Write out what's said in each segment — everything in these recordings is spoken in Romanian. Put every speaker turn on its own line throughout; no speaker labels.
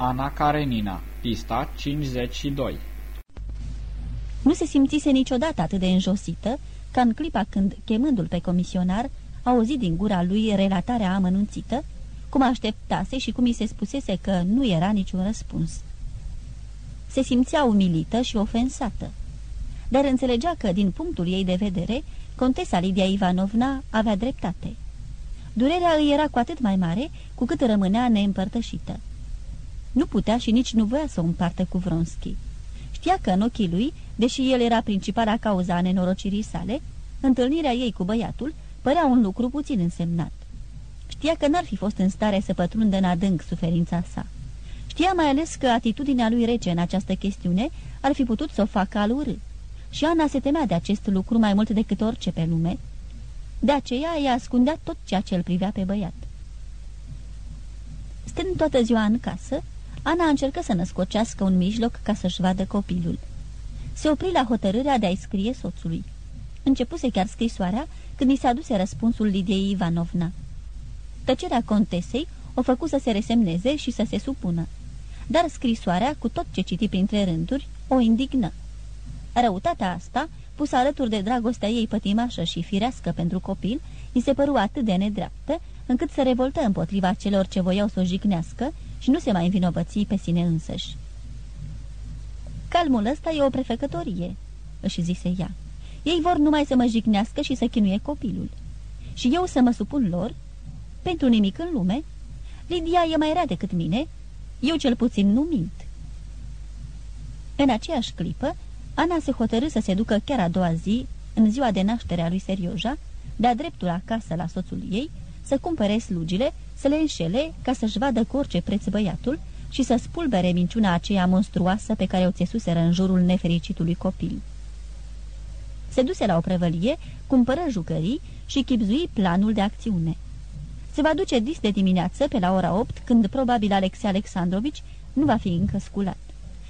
Ana Karenina, pista 52
Nu se simțise niciodată atât de înjosită ca în clipa când, chemându-l pe comisionar, auzit din gura lui relatarea amănunțită, cum așteptase și cum i se spusese că nu era niciun răspuns. Se simțea umilită și ofensată, dar înțelegea că, din punctul ei de vedere, contesa Lidia Ivanovna avea dreptate. Durerea îi era cu atât mai mare cu cât rămânea neîmpărtășită. Nu putea și nici nu voia să o împartă cu Vronski. Știa că în ochii lui, deși el era principala cauza a nenorocirii sale, întâlnirea ei cu băiatul părea un lucru puțin însemnat. Știa că n-ar fi fost în stare să pătrundă în adânc suferința sa. Știa mai ales că atitudinea lui rece în această chestiune ar fi putut să o facă alurâ. Și Ana se temea de acest lucru mai mult decât orice pe lume. De aceea ea ascundea tot ceea ce îl privea pe băiat. Stând toată ziua în casă, Ana încercă să născocească un mijloc ca să-și vadă copilul. Se opri la hotărârea de a-i scrie soțului. Începuse chiar scrisoarea când i s-a aduse răspunsul Lidiei Ivanovna. Tăcerea contesei o făcu să se resemneze și să se supună. Dar scrisoarea, cu tot ce citi printre rânduri, o indignă. Răutatea asta, pusă alături de dragostea ei pătimașă și firească pentru copil, îi se păru atât de nedreaptă, încât se revoltă împotriva celor ce voiau să o jignească și nu se mai învinovăți pe sine însăși. Calmul ăsta e o prefecătorie," își zise ea. Ei vor numai să mă jignească și să chinuie copilul. Și eu să mă supun lor? Pentru nimic în lume? Lidia e mai rea decât mine. Eu cel puțin nu mint." În aceeași clipă, Ana se hotărâ să se ducă chiar a doua zi, în ziua de naștere a lui Serioja, de-a dreptul acasă la soțul ei, să cumpere slugile, să le înșele ca să-și vadă cu orice preț băiatul și să spulbere minciuna aceea monstruoasă pe care o țesuseră în jurul nefericitului copil. Se duse la o prăvălie, cumpără jucării și chipzui planul de acțiune. Se va duce dis de dimineață pe la ora 8, când probabil Alexei Alexandrovici nu va fi încă sculat.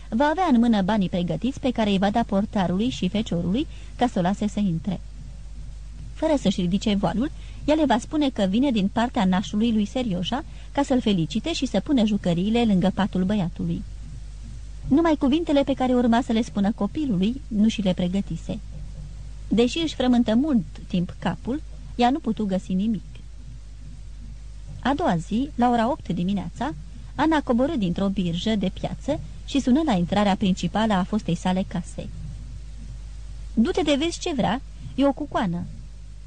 Va avea în mână banii pregătiți pe care îi va da portarului și feciorului ca să o lase să intre. Fără să-și ridice voalul, ea le va spune că vine din partea nașului lui Serioja ca să-l felicite și să pună jucăriile lângă patul băiatului. Numai cuvintele pe care urma să le spună copilului nu și le pregătise. Deși își frământă mult timp capul, ea nu putu găsi nimic. A doua zi, la ora 8 dimineața, Ana coborâ dintr-o birjă de piață și sună la intrarea principală a fostei sale case. Du-te de vezi ce vrea, e o cucoană,"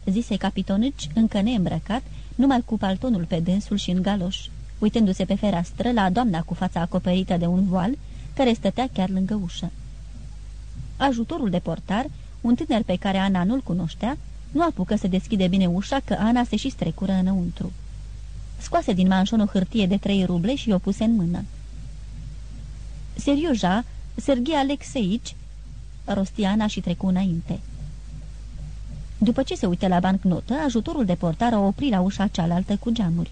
zise capitonici încă neîmbrăcat, numai cu paltonul pe dânsul și în galoș, uitându-se pe fereastră la doamna cu fața acoperită de un voal, care stătea chiar lângă ușă. Ajutorul de portar, un tânăr pe care Ana nu-l cunoștea, nu apucă să deschide bine ușa, că Ana se și strecură înăuntru. Scoase din manșon o hârtie de trei ruble și o puse în mână. Serioja, Serghei Alexeici, rosti Ana și trecu înainte. După ce se uită la bancnotă, ajutorul de portar o opri la ușa cealaltă cu geamuri.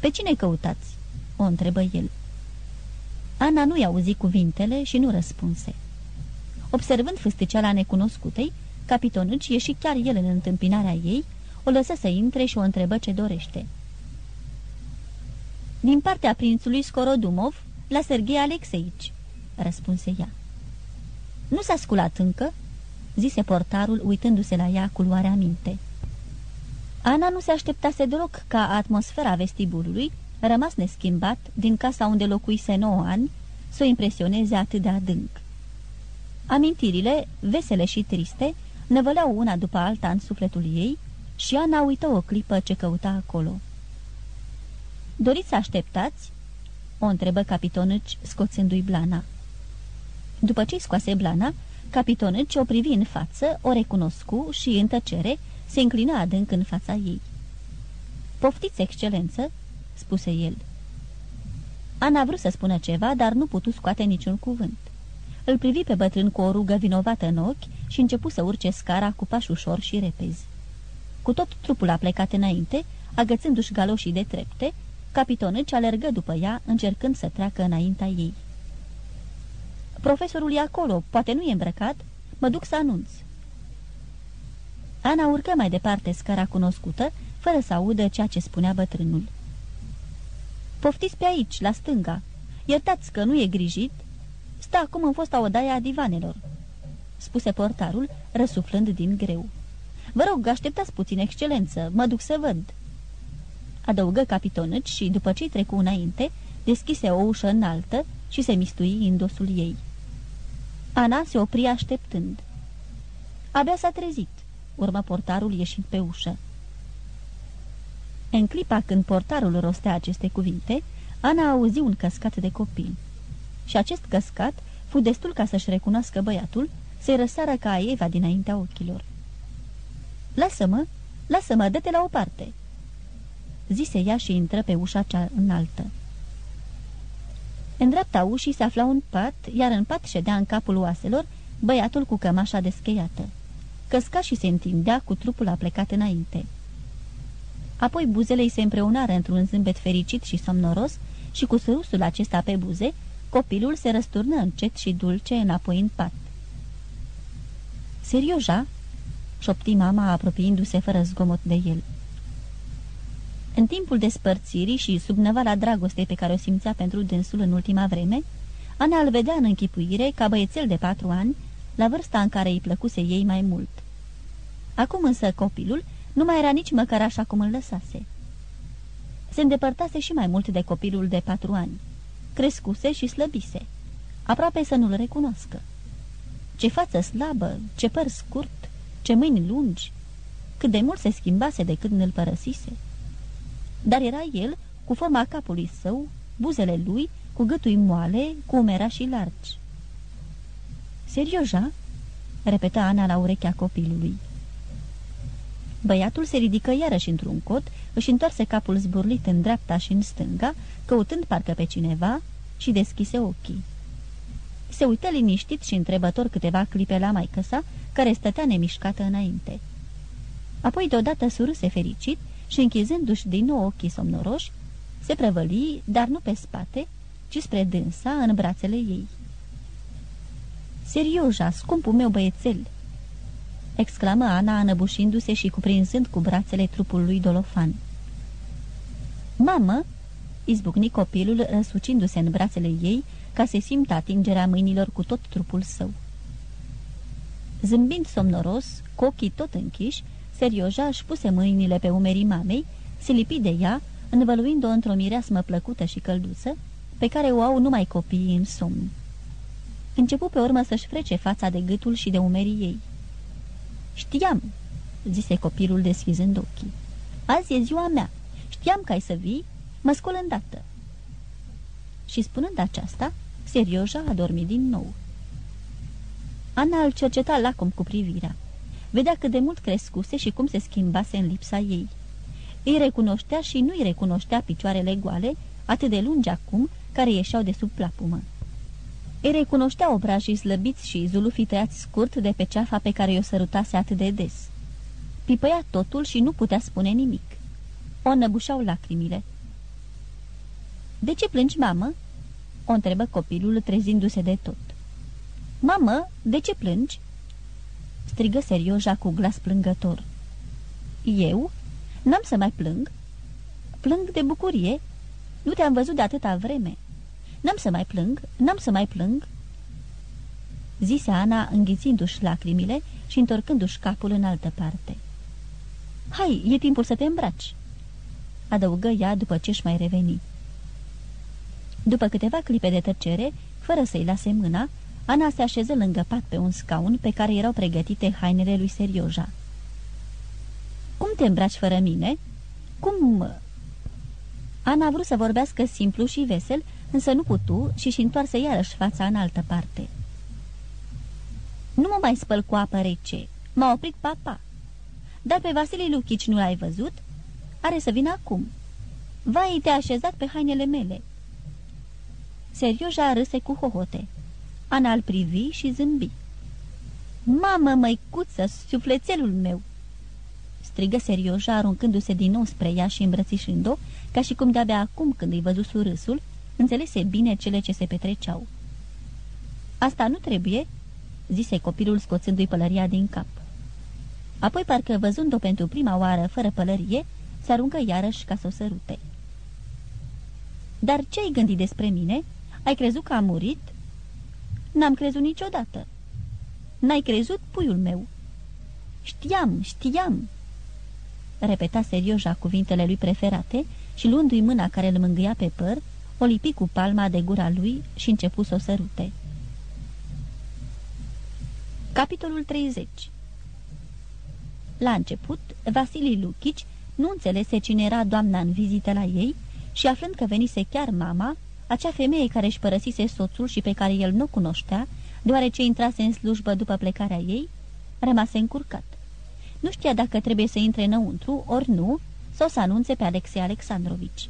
Pe cine căutați?" o întrebă el. Ana nu i-a auzit cuvintele și nu răspunse. Observând fâsticeala necunoscutei, capitonâci ieși chiar el în întâmpinarea ei, o lăsă să intre și o întrebă ce dorește. Din partea prințului Skorodumov, la Serghei Alexeici, răspunse ea. Nu s-a sculat încă?" Zise portarul uitându-se la ea cu luarea minte. Ana nu se așteptase deloc ca atmosfera vestibulului, rămas neschimbat din casa unde locuise nouă ani, să o impresioneze atât de adânc. Amintirile, vesele și triste, năvăleau una după alta în sufletul ei și Ana uită o clipă ce căuta acolo. Doriți să așteptați?" o întrebă capitonăci scoțându-i blana. După ce-i scoase blana, Capitonăci o privi în față, o recunoscu și, în tăcere, se înclină adânc în fața ei. Poftiți, excelență!" spuse el. Ana vrut să spună ceva, dar nu putu scoate niciun cuvânt. Îl privi pe bătrân cu o rugă vinovată în ochi și începu să urce scara cu pași ușor și repezi. Cu tot trupul a plecat înainte, agățându-și galoșii de trepte, capitonăci alergă după ea, încercând să treacă înaintea ei. Profesorul e acolo, poate nu e îmbrăcat? Mă duc să anunț." Ana urcă mai departe scara cunoscută, fără să audă ceea ce spunea bătrânul. Poftiți pe aici, la stânga. Iertați că nu e grijit. Stă acum în fosta odaie a divanelor." Spuse portarul, răsuflând din greu. Vă rog, așteptați puțin, excelență, mă duc să văd." Adăugă capitonăci și, după ce trecu înainte, deschise o ușă înaltă și se mistui în dosul ei. Ana se opri așteptând. Abia s-a trezit, urmă portarul ieșind pe ușă. În clipa când portarul rostea aceste cuvinte, Ana auzi un căscat de copil. Și acest căscat fu destul ca să-și recunoască băiatul, să-i răsară ca Eva dinaintea ochilor. Lasă-mă, lasă-mă, dă-te la o parte!" Zise ea și intră pe ușa cea înaltă. În dreapta ușii se afla un pat, iar în pat ședea în capul oaselor băiatul cu cămașa descheiată. Căsca și se întindea cu trupul aplecat înainte. Apoi buzele îi se împreunară într-un zâmbet fericit și somnoros și cu surusul acesta pe buze, copilul se răsturnă încet și dulce înapoi în pat. Serioja?" șopti mama apropiindu-se fără zgomot de el. În timpul despărțirii și sub năvala dragostei pe care o simțea pentru dânsul în ultima vreme, Ana îl vedea în închipuire ca băiețel de patru ani, la vârsta în care îi plăcuse ei mai mult. Acum însă copilul nu mai era nici măcar așa cum îl lăsase. Se îndepărtase și mai mult de copilul de patru ani. Crescuse și slăbise, aproape să nu-l recunoască. Ce față slabă, ce păr scurt, ce mâini lungi, cât de mult se schimbase de când îl părăsise. Dar era el, cu forma capului său, buzele lui, cu gâtui moale, cu umerașii largi. Serioja?" repeta Ana la urechea copilului. Băiatul se ridică iarăși într-un cot, își întoarse capul zburlit în dreapta și în stânga, căutând parcă pe cineva, și deschise ochii. Se uită liniștit și întrebător câteva clipe la maică sa, care stătea nemișcată înainte. Apoi deodată surâse fericit și închizându-și din nou ochii somnoroși, se prăvăli, dar nu pe spate, ci spre dânsa în brațele ei. Serioja, scumpul meu băiețel!" exclamă Ana înăbușindu-se și cuprinzând cu brațele trupul lui Dolofan. Mamă!" izbucni copilul răsucindu-se în brațele ei ca să simtă atingerea mâinilor cu tot trupul său. Zâmbind somnoros, cu ochii tot închiși, Serioja își puse mâinile pe umerii mamei, se lipi de ea, învăluind-o într-o mireasmă plăcută și călduță, pe care o au numai copiii în somn. Începu pe urmă să-și frece fața de gâtul și de umerii ei. Știam, zise copilul deschizând ochii. Azi e ziua mea. Știam că ai să vii, mă scol îndată. Și spunând aceasta, Serioja a dormit din nou. Ana îl cerceta lacom cu privirea. Vedea cât de mult crescuse și cum se schimbase în lipsa ei. Îi recunoștea și nu îi recunoștea picioarele goale, atât de lungi acum, care ieșeau de sub plapumă. Îi recunoștea obrajii slăbiți și zulufii tăiați scurt de pe ceafa pe care i-o sărutase atât de des. Pipăia totul și nu putea spune nimic. O năbușeau lacrimile. De ce plângi, mamă?" o întrebă copilul trezindu-se de tot. Mamă, de ce plângi?" Strigă serioja cu glas plângător. Eu? N-am să mai plâng. Plâng de bucurie. Nu te-am văzut de atâta vreme. N-am să mai plâng, n-am să mai plâng." Zise Ana, înghițindu-și lacrimile și întorcându-și capul în altă parte. Hai, e timpul să te îmbraci!" adăugă ea după ce își mai reveni. După câteva clipe de tăcere, fără să-i lase mâna, Ana se așeză lângă pat pe un scaun pe care erau pregătite hainele lui Serioja. Cum te îmbraci fără mine? Cum?" Ana a vrut să vorbească simplu și vesel, însă nu putu și-și întoarse iarăși fața în altă parte. Nu mă mai spăl cu apă rece. M-a oprit papa. Dar pe Vasile Luchici nu l-ai văzut? Are să vină acum. Vai, te-a așezat pe hainele mele." Serioja râse cu hohote. Ana îl privi și zâmbi. Mamă, măicuță, sufletelul meu!" strigă serioja, aruncându-se din nou spre ea și îmbrățișând-o, ca și cum de-abia acum, când îi văzut surâsul, înțelese bine cele ce se petreceau. Asta nu trebuie?" zise copilul scoțându-i pălăria din cap. Apoi, parcă văzând-o pentru prima oară fără pălărie, se aruncă iarăși ca să o sărute. Dar ce ai gândit despre mine? Ai crezut că am murit?" N-am crezut niciodată." N-ai crezut, puiul meu?" Știam, știam!" Repeta serioja cuvintele lui preferate și luându-i mâna care îl mângâia pe păr, o lipi cu palma de gura lui și începu să o sărute. Capitolul 30 La început, Vasilii Luchici nu înțelese cine era doamna în vizită la ei și aflând că venise chiar mama, acea femeie care își părăsise soțul și pe care el nu cunoștea, deoarece intrase în slujbă după plecarea ei, rămase încurcat. Nu știa dacă trebuie să intre înăuntru, ori nu, sau să anunțe pe Alexei Alexandrovici.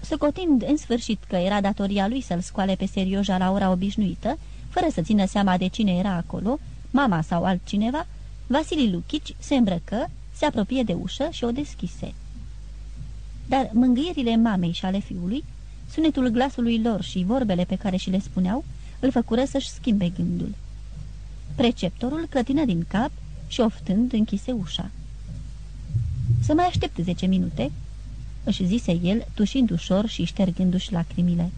Socotind în sfârșit că era datoria lui să-l scoale pe serioja la ora obișnuită, fără să țină seama de cine era acolo, mama sau altcineva, Vasili Luchici se îmbrăcă, se apropie de ușă și o deschise. Dar mângâierile mamei și ale fiului, sunetul glasului lor și vorbele pe care și le spuneau, îl făcură să-și schimbe gândul. Preceptorul clătină din cap și oftând închise ușa. Să mai aștept zece minute," își zise el, tușind ușor și ștergându-și lacrimile.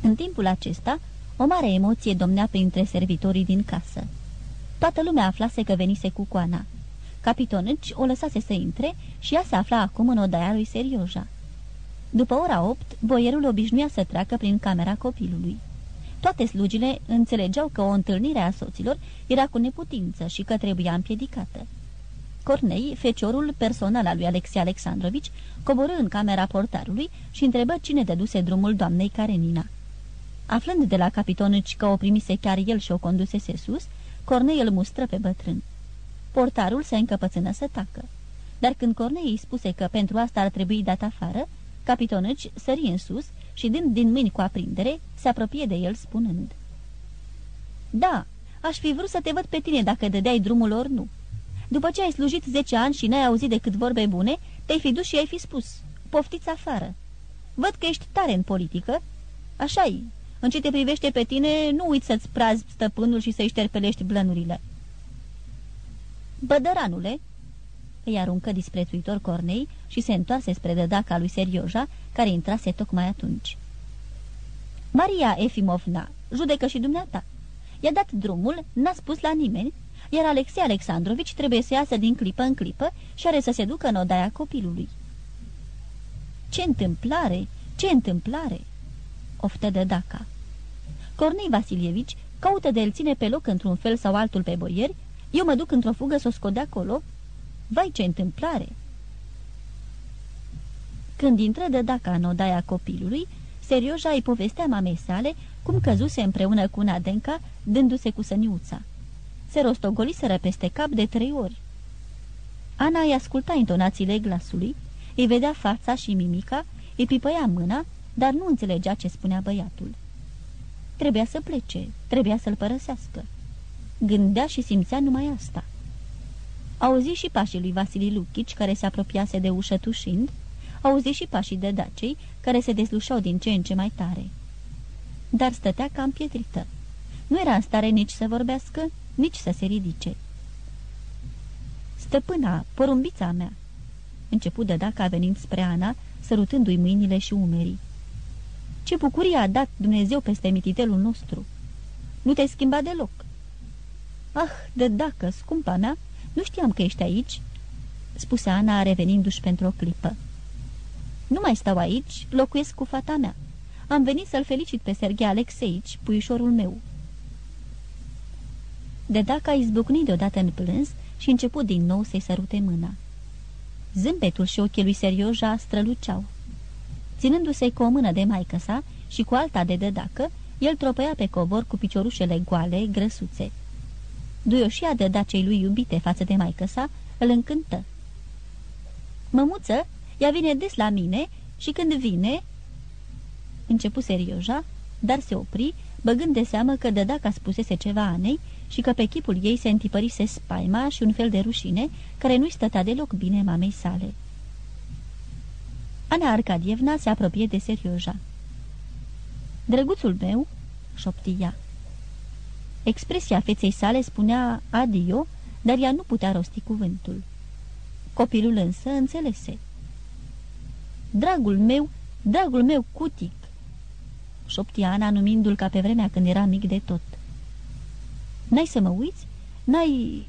În timpul acesta, o mare emoție domnea printre servitorii din casă. Toată lumea aflase că venise cu coana. Capitonăci o lăsase să intre și ea se afla acum în odaia lui Serioja. După ora opt, boierul obișnuia să treacă prin camera copilului. Toate slugile înțelegeau că o întâlnire a soților era cu neputință și că trebuia împiedicată. Cornei, feciorul personal al lui Alexei Alexandrovici, coborâ în camera portarului și întrebă cine dăduse drumul doamnei Karenina. Aflând de la capitonici că o primise chiar el și o condusese sus, Cornei îl mustră pe bătrân. Portarul se încăpățână să tacă. Dar când Cornei îi spuse că pentru asta ar trebui dat afară, capitonici sări în sus și dând din mâini cu aprindere, se apropie de el spunând. Da, aș fi vrut să te văd pe tine dacă dădeai drumul ori nu. După ce ai slujit zece ani și n-ai auzit decât vorbe bune, te-ai fi dus și ai fi spus, poftiți afară. Văd că ești tare în politică. Așa-i. În ce te privește pe tine, nu uiți să-ți prazi stăpânul și să-i șterpelești blănurile. Bădăranule, îi aruncă disprețuitor Cornei și se întoarse spre dădaca lui Serioja, care intrase tocmai atunci. Maria Efimovna, judecă și dumneata. I-a dat drumul, n-a spus la nimeni, iar Alexei Alexandrovici trebuie să iasă din clipă în clipă și are să se ducă în odaia copilului. Ce întâmplare! Ce întâmplare!" oftă de Daca. Cornei Vasilievici caută de el ține pe loc într-un fel sau altul pe boieri, eu mă duc într-o fugă să o scot de acolo. Vai, ce întâmplare! Când intră de Daca în odaia copilului, Serioja îi povestea mamei sale cum căzuse împreună cu Nadenca, dându-se cu săniuța se rostogoliseră peste cap de trei ori. Ana îi asculta intonațiile glasului, îi vedea fața și mimica, îi pipăia mâna, dar nu înțelegea ce spunea băiatul. Trebuia să plece, trebuia să-l părăsească. Gândea și simțea numai asta. Auzi și pașii lui Vasili Luchici, care se apropiase de ușă tușind, auzi și pașii de dacei, care se deslușau din ce în ce mai tare. Dar stătea cam pietrită. Nu era în stare nici să vorbească, nici să se ridice. Stăpâna, porumbița mea!" Început de dacă venind spre Ana, sărutându-i mâinile și umerii. Ce bucurie a dat Dumnezeu peste mititelul nostru! Nu te-ai schimbat deloc!" Ah, de dacă, scumpa mea, nu știam că ești aici!" spuse Ana, revenindu-și pentru o clipă. Nu mai stau aici, locuiesc cu fata mea. Am venit să-l felicit pe Serghei Alexeici, puișorul meu." De dacă a izbucnit deodată în plâns și început din nou să-i sărute mâna. Zâmbetul și ochii lui Serioja străluceau. Ținându-se cu o mână de maică sa și cu alta de dădacă, el tropăia pe covor cu piciorușele goale, grăsuțe. Duioșia de dacei lui iubite față de maică sa îl încântă. Mămuță, ea vine des la mine și când vine... Începu serioja, dar se opri, băgând de seamă că de dacă spusese ceva Anei și că pe chipul ei se întipărise spaima și un fel de rușine care nu-i stătea deloc bine mamei sale. Ana Arcadievna se apropie de Serioja. Drăguțul meu," șoptia. Expresia feței sale spunea adio, dar ea nu putea rosti cuvântul. Copilul însă înțelese. Dragul meu, dragul meu cutic!" Șopti Ana numindu-l ca pe vremea când era mic de tot. N-ai să mă uiți? N-ai...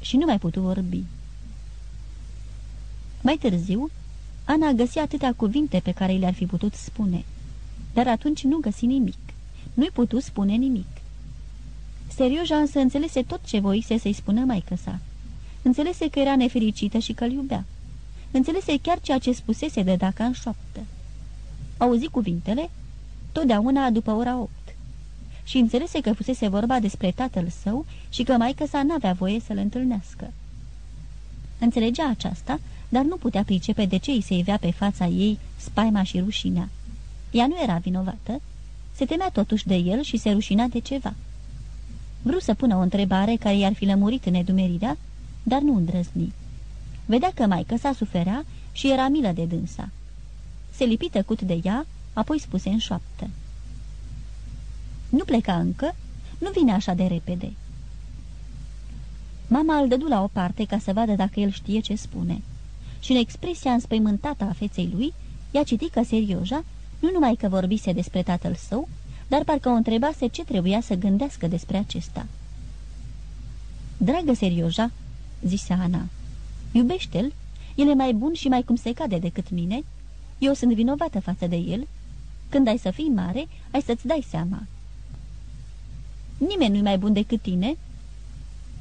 Și nu mai putu vorbi. Mai târziu, Ana găsi atâtea cuvinte pe care le-ar fi putut spune, dar atunci nu găsi nimic. Nu-i putu spune nimic. Serioja însă înțelese tot ce voise să-i spună maică sa. Înțelese că era nefericită și că-l iubea. Înțelese chiar ceea ce spusese de dacă în șoaptă. Auzi cuvintele, totdeauna după ora opt. Și înțelese că fusese vorba despre tatăl său și că maică sa n-avea voie să-l întâlnească. Înțelegea aceasta, dar nu putea pricepe de ce îi se ivea pe fața ei spaima și rușinea. Ea nu era vinovată, se temea totuși de el și se rușina de ceva. Vreau să pună o întrebare care i-ar fi lămurit nedumerirea, dar nu îndrăzni. Vedea că maică sa suferea și era milă de dânsa. Se lipi tăcut de ea, apoi spuse în șoaptă. Nu pleca încă? Nu vine așa de repede." Mama îl dădu la o parte ca să vadă dacă el știe ce spune. Și în expresia înspăimântată a feței lui, ea citi că serioja, nu numai că vorbise despre tatăl său, dar parcă o întrebase ce trebuia să gândească despre acesta. Dragă serioja, zise Ana, iubește-l, el e mai bun și mai cum se cade decât mine, eu sunt vinovată față de el, când ai să fii mare, ai să-ți dai seama. Nimeni nu-i mai bun decât tine,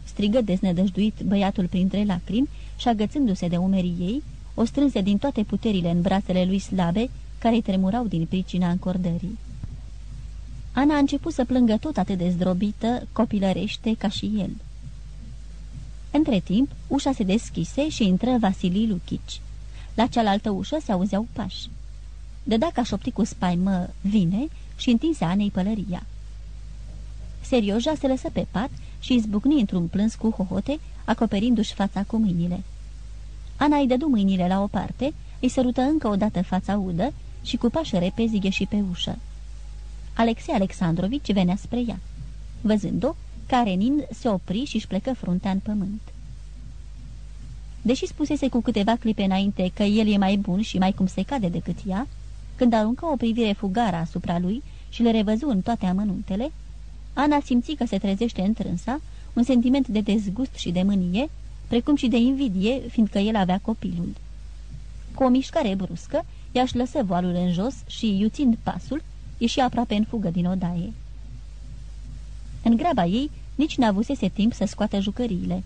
strigă deznădăjduit băiatul printre lacrimi și agățându-se de umerii ei, o strânse din toate puterile în brațele lui slabe, care tremurau din pricina încordării. Ana a început să plângă tot atât de zdrobită, copilărește ca și el. Între timp, ușa se deschise și intră Vasilii Luchici. La cealaltă ușă se auzeau pași. De dacă șopti cu spaimă, vine și întinse Anei pălăria. Serioja se lăsă pe pat și izbucni într-un plâns cu hohote, acoperindu-și fața cu mâinile. Ana îi dădu mâinile la o parte, îi sărută încă o dată fața udă și cu pași repezi ieși pe ușă. Alexei Alexandrovici venea spre ea. Văzând-o, Karenin se opri și își plecă fruntea în pământ. Deși spusese cu câteva clipe înainte că el e mai bun și mai cum se cade decât ea, când aruncă o privire fugară asupra lui și le revăzu în toate amănuntele, Ana simți că se trezește întrânsa un sentiment de dezgust și de mânie, precum și de invidie, fiindcă el avea copilul. Cu o mișcare bruscă, ea își lăsă voalul în jos și, iuțind pasul, ieși aproape în fugă din odaie. În graba ei, nici n-avusese timp să scoată jucăriile.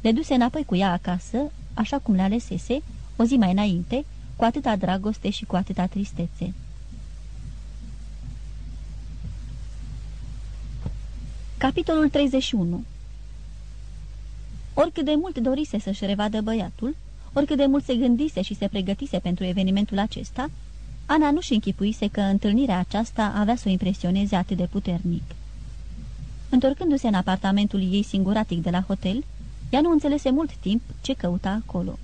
Le duse înapoi cu ea acasă, așa cum le alesese, o zi mai înainte, cu atâta dragoste și cu atâta tristețe. Capitolul 31 Oricât de mult dorise să-și revadă băiatul, oricât de mult se gândise și se pregătise pentru evenimentul acesta, Ana nu-și închipuise că întâlnirea aceasta avea să o impresioneze atât de puternic. Întorcându-se în apartamentul ei singuratic de la hotel, ea nu înțelese mult timp ce căuta acolo.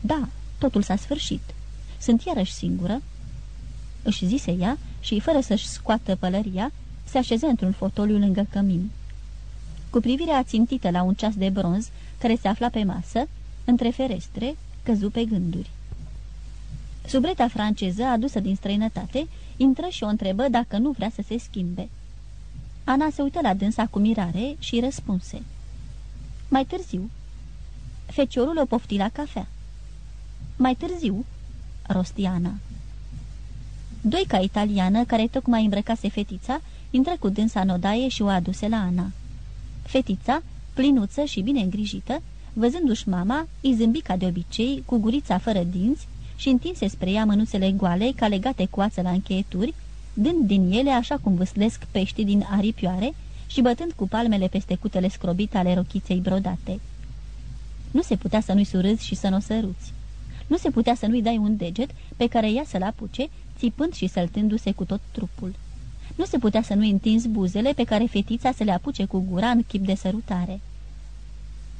Da, totul s-a sfârșit. Sunt iarăși singură?" își zise ea și, fără să-și scoată pălăria, se așeză într-un fotoliu lângă cămin. Cu privirea țintită la un ceas de bronz care se afla pe masă, între ferestre, căzu pe gânduri. Subreta franceză, adusă din străinătate, intră și o întrebă dacă nu vrea să se schimbe. Ana se uită la dânsa cu mirare și răspunse. Mai târziu. Feciorul o pofti la cafea. Mai târziu, rosti Ana. Doica italiană, care tocmai îmbrăcase fetița, intră cu dânsa în odaie și o aduse la Ana. Fetița, plinuță și bine îngrijită, văzându-și mama, îi zâmbi ca de obicei, cu gurița fără dinți și întinse spre ea mânuțele goale ca legate cu ață la încheieturi, dând din ele așa cum vâslesc pești din aripioare și bătând cu palmele peste cutele scrobite ale rochiței brodate. Nu se putea să nu-i surâzi și să nu o săruți. Nu se putea să nu-i dai un deget pe care ea să-l apuce, țipând și săltându-se cu tot trupul. Nu se putea să nu-i întinzi buzele pe care fetița să le apuce cu gura în chip de sărutare.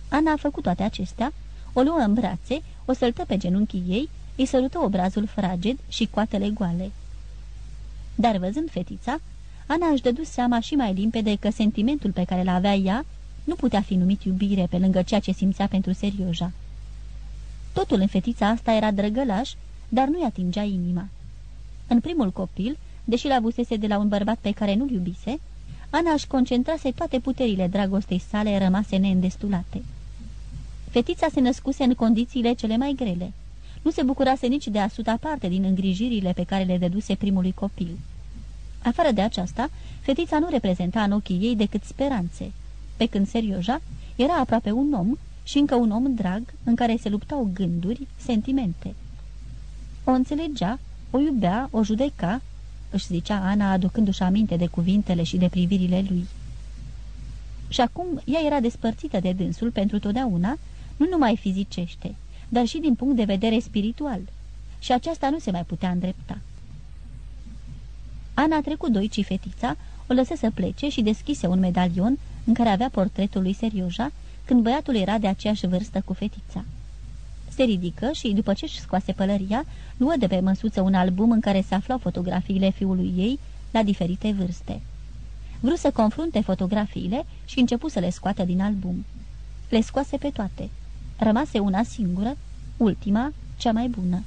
Ana a făcut toate acestea, o luă în brațe, o săltă pe genunchii ei, îi sărută obrazul fraged și coatele goale. Dar văzând fetița, Ana își dădu seama și mai limpede că sentimentul pe care l-avea ea nu putea fi numit iubire pe lângă ceea ce simțea pentru Serioja. Totul în fetița asta era drăgălaș, dar nu-i atingea inima. În primul copil, deși l avusese de la un bărbat pe care nu-l iubise, Ana își concentrase toate puterile dragostei sale rămase neîndestulate. Fetița se născuse în condițiile cele mai grele. Nu se bucurase nici de asuta parte din îngrijirile pe care le dăduse primului copil. Afară de aceasta, fetița nu reprezenta în ochii ei decât speranțe, pe când Serioja era aproape un om și încă un om drag în care se luptau gânduri, sentimente. O înțelegea, o iubea, o judeca, își zicea Ana aducându-și aminte de cuvintele și de privirile lui. Și acum ea era despărțită de dânsul pentru totdeauna, nu numai fizicește, dar și din punct de vedere spiritual. Și aceasta nu se mai putea îndrepta. Ana a trecut doi fetița, o lăsă să plece și deschise un medalion în care avea portretul lui Serioja, când băiatul era de aceeași vârstă cu fetița. Se ridică și, după ce își scoase pălăria, luă de pe măsuță un album în care se aflau fotografiile fiului ei la diferite vârste. Vrut să confrunte fotografiile și începu să le scoată din album. Le scoase pe toate. Rămase una singură, ultima, cea mai bună.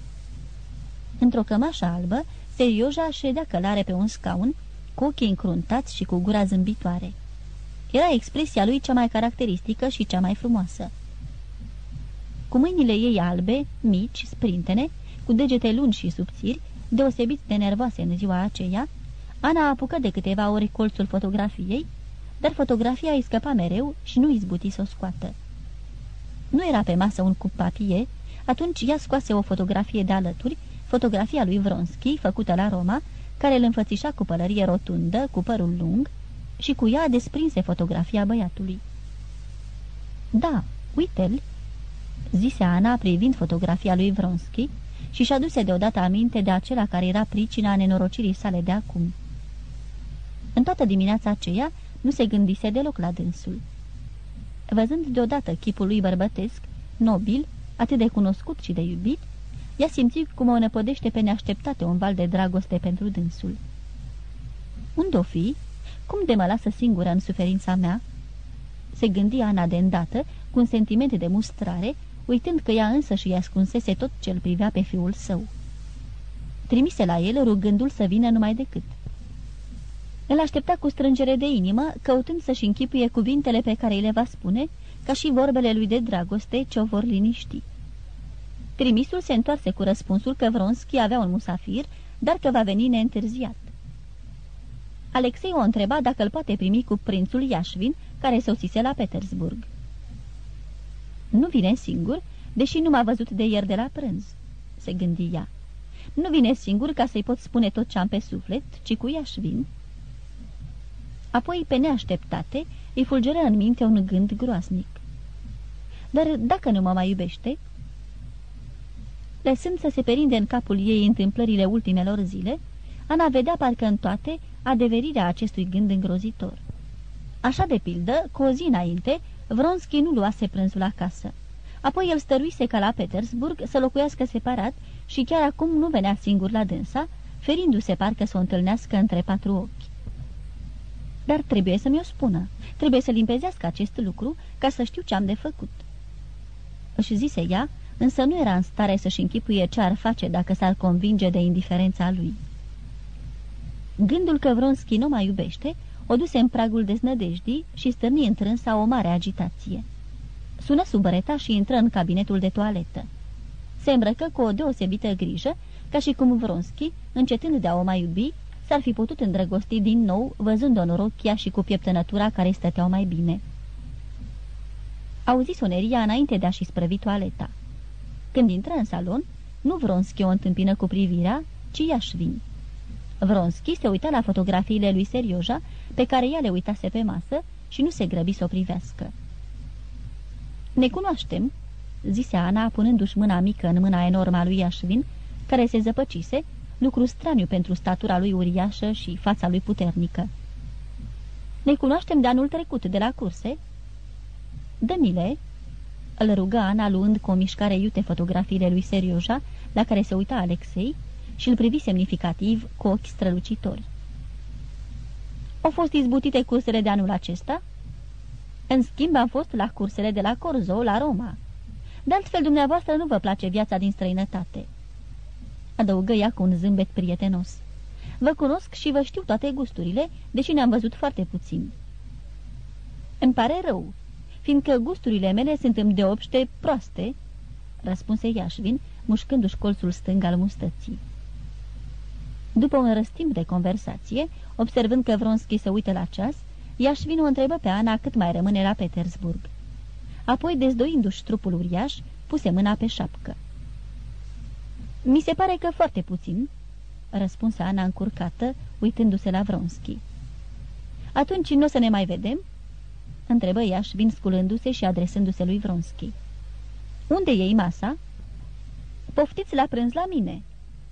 Într-o cămașă albă, Serioja ședea călare pe un scaun, cu ochii încruntați și cu gura zâmbitoare. Era expresia lui cea mai caracteristică și cea mai frumoasă. Cu mâinile ei albe, mici, sprintene, cu degete lungi și subțiri, deosebit de nervoase în ziua aceea, Ana apucă de câteva ori colțul fotografiei, dar fotografia îi scăpa mereu și nu izbuti să o scoată. Nu era pe masă un cup papie, atunci ea scoase o fotografie de alături, fotografia lui Vronski, făcută la Roma, care îl înfățișa cu pălărie rotundă, cu părul lung, și cu ea desprinse fotografia băiatului. Da, uite-l!" zise Ana privind fotografia lui Vronski și-și aduse deodată aminte de acela care era pricina nenorocirii sale de acum. În toată dimineața aceea nu se gândise deloc la dânsul. Văzând deodată chipul lui bărbătesc, nobil, atât de cunoscut și de iubit, ea simți cum o năpădește pe neașteptate un val de dragoste pentru dânsul. Unde o fi? Cum de mă lasă singură în suferința mea?" Se gândi Ana de îndată, cu un sentiment de mustrare, uitând că ea însă și ascunsese tot ce îl privea pe fiul său. Trimise la el rugându-l să vină numai decât. Îl aștepta cu strângere de inimă, căutând să-și închipuie cuvintele pe care îi le va spune, ca și vorbele lui de dragoste ce o vor liniști. Trimisul se întoarse cu răspunsul că Vronski avea un musafir, dar că va veni neîntârziat. Alexei o întreba dacă îl poate primi cu prințul Iașvin, care sosise la Petersburg. Nu vine singur, deși nu m-a văzut de ieri de la prânz, se gândi ea. Nu vine singur ca să-i pot spune tot ce am pe suflet, ci cu Iașvin. Apoi, pe neașteptate, îi fulgeră în minte un gând groasnic. Dar dacă nu mă mai iubește, lăsând să se perinde în capul ei întâmplările ultimelor zile, Ana vedea parcă în toate adeverirea acestui gând îngrozitor. Așa de pildă, cu o zi înainte, Vronski nu luase prânzul acasă. Apoi el stăruise ca la Petersburg să locuiască separat și chiar acum nu venea singur la dânsa, ferindu-se parcă să o întâlnească între patru ochi. Dar trebuie să mi-o spună, trebuie să limpezească acest lucru ca să știu ce am de făcut. Își zise ea, însă nu era în stare să-și închipuie ce ar face dacă s-ar convinge de indiferența lui. Gândul că Vronski nu mai iubește o duse în pragul deznădejdii și stârni întrânsa o mare agitație. Sună sub băreta și intră în cabinetul de toaletă. Se îmbrăcă cu o deosebită grijă, ca și cum Vronski, încetând de a o mai iubi, s-ar fi putut îndrăgosti din nou, văzând-o norochia și cu pieptănătura care stăteau mai bine. Auzi soneria înainte de a-și sprăvi toaleta. Când intră în salon, nu Vronski o întâmpină cu privirea, ci Iașvin. Vronski se uita la fotografiile lui Serioja, pe care ea le uitase pe masă și nu se grăbi să o privească. Ne cunoaștem," zise Ana, punându-și mâna mică în mâna enormă a lui Iașvin, care se zăpăcise, lucru straniu pentru statura lui uriașă și fața lui puternică. Ne cunoaștem de anul trecut, de la curse?" Dă-mi-le," îl rugă Ana, luând cu o mișcare iute fotografiile lui Serioja, la care se uita Alexei, și îl privi semnificativ cu ochi strălucitori. Au fost izbutite cursele de anul acesta? În schimb, am fost la cursele de la Corzo, la Roma. De altfel, dumneavoastră nu vă place viața din străinătate." Adăugă ea cu un zâmbet prietenos. Vă cunosc și vă știu toate gusturile, deși ne-am văzut foarte puțin." Îmi pare rău, fiindcă gusturile mele sunt deopște proaste," răspunse Iașvin, mușcându-și colțul stâng al mustății. După un răstimp de conversație, observând că Vronski se uită la ceas, Iașvin o întrebă pe Ana cât mai rămâne la Petersburg. Apoi, dezdoindu-și trupul uriaș, puse mâna pe șapcă. Mi se pare că foarte puțin," răspunse Ana încurcată, uitându-se la Vronski. Atunci nu o să ne mai vedem?" întrebă Iașvin sculându-se și adresându-se lui Vronski. Unde e masa?" Poftiți la prânz la mine,"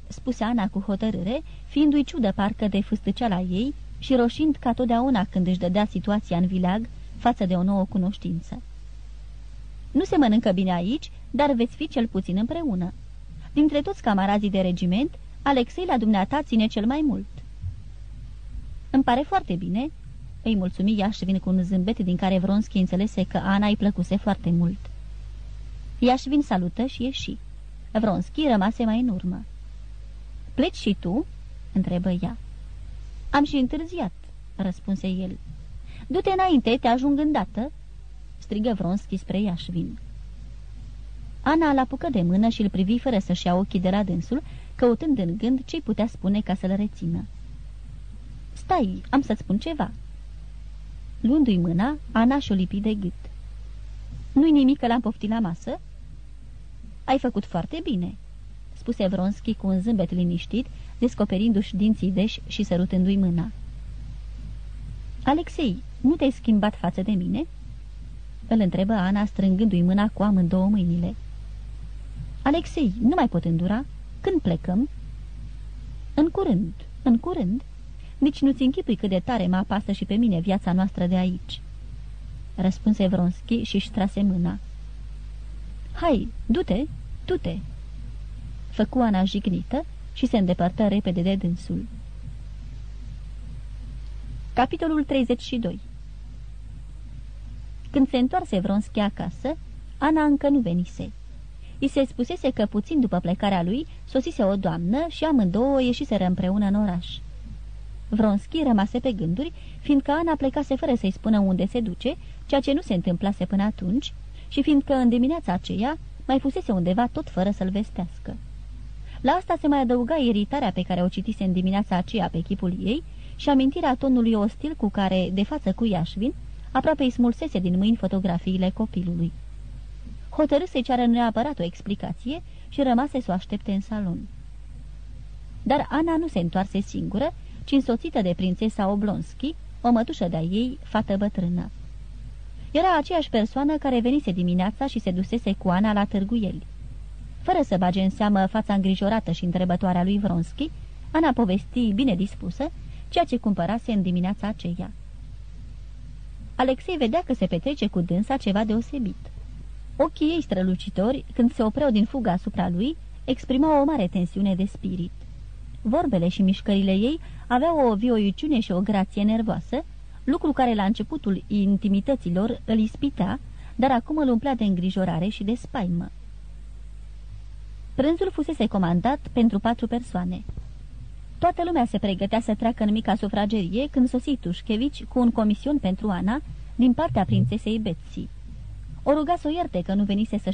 spuse Ana cu hotărâre, fiindu-i ciudă parcă de la ei și roșind ca totdeauna când își dădea situația în vileag față de o nouă cunoștință. Nu se mănâncă bine aici, dar veți fi cel puțin împreună. Dintre toți camarazii de regiment, Alexei la dumneata ține cel mai mult." Îmi pare foarte bine," îi mulțumi Iașvin cu un zâmbet din care Vronski înțelese că Ana îi plăcuse foarte mult. Iașvin salută și ieși. Vronski rămase mai în urmă. Pleci și tu?" întrebă ea. Am și întârziat," răspunse el. Du-te înainte, te ajung îndată," strigă Vronski spre Iașvin. Ana l apucă de mână și îl privi fără să-și ia ochii de la dânsul, căutând în gând ce-i putea spune ca să-l rețină. Stai, am să-ți spun ceva." Luându-i mâna, Ana și-o lipi de gât. Nu-i nimic că l-am poftit la masă?" Ai făcut foarte bine," spuse Vronski cu un zâmbet liniștit, descoperindu-și dinții deși și sărutându-i mâna. Alexei, nu te-ai schimbat față de mine?" Îl întrebă Ana, strângându-i mâna cu amândouă mâinile. Alexei, nu mai pot îndura. Când plecăm?" În curând, în curând. Nici nu-ți închipui cât de tare mă apasă și pe mine viața noastră de aici." Răspunse Vronski și-și trase mâna. Hai, du-te, du-te!" Făcu Ana jignită și se îndepărtă repede de dânsul. Capitolul 32 Când se întoarse Vronski acasă, Ana încă nu venise. I se spusese că puțin după plecarea lui sosise o doamnă și amândouă ieșiseră împreună în oraș. Vronski rămase pe gânduri, fiindcă Ana plecase fără să-i spună unde se duce, ceea ce nu se întâmplase până atunci, și fiindcă în dimineața aceea mai fusese undeva tot fără să-l vestească. La asta se mai adăuga iritarea pe care o citise în dimineața aceea pe chipul ei și amintirea tonului ostil cu care, de față cu Iașvin, aproape îi smulsese din mâini fotografiile copilului. Hotărâ să-i ceară neapărat o explicație și rămase să o aștepte în salon. Dar Ana nu se întoarse singură, ci însoțită de prințesa Oblonski, o mătușă de-a ei, fată bătrână. Era aceeași persoană care venise dimineața și se dusese cu Ana la târguieli. Fără să bage în seamă fața îngrijorată și întrebătoarea lui Vronski, Ana povesti bine dispusă ceea ce cumpărase în dimineața aceea. Alexei vedea că se petrece cu dânsa ceva deosebit. Ochii ei strălucitori, când se opreau din fuga asupra lui, exprimau o mare tensiune de spirit. Vorbele și mișcările ei aveau o vioiciune și o grație nervoasă, lucru care la începutul intimităților îl ispitea, dar acum îl umplea de îngrijorare și de spaimă. Prânzul fusese comandat pentru patru persoane. Toată lumea se pregătea să treacă în mica sufragerie când sosi Tușchevici cu un comision pentru Ana din partea prințesei Betsy. O ruga să o ierte că nu venise să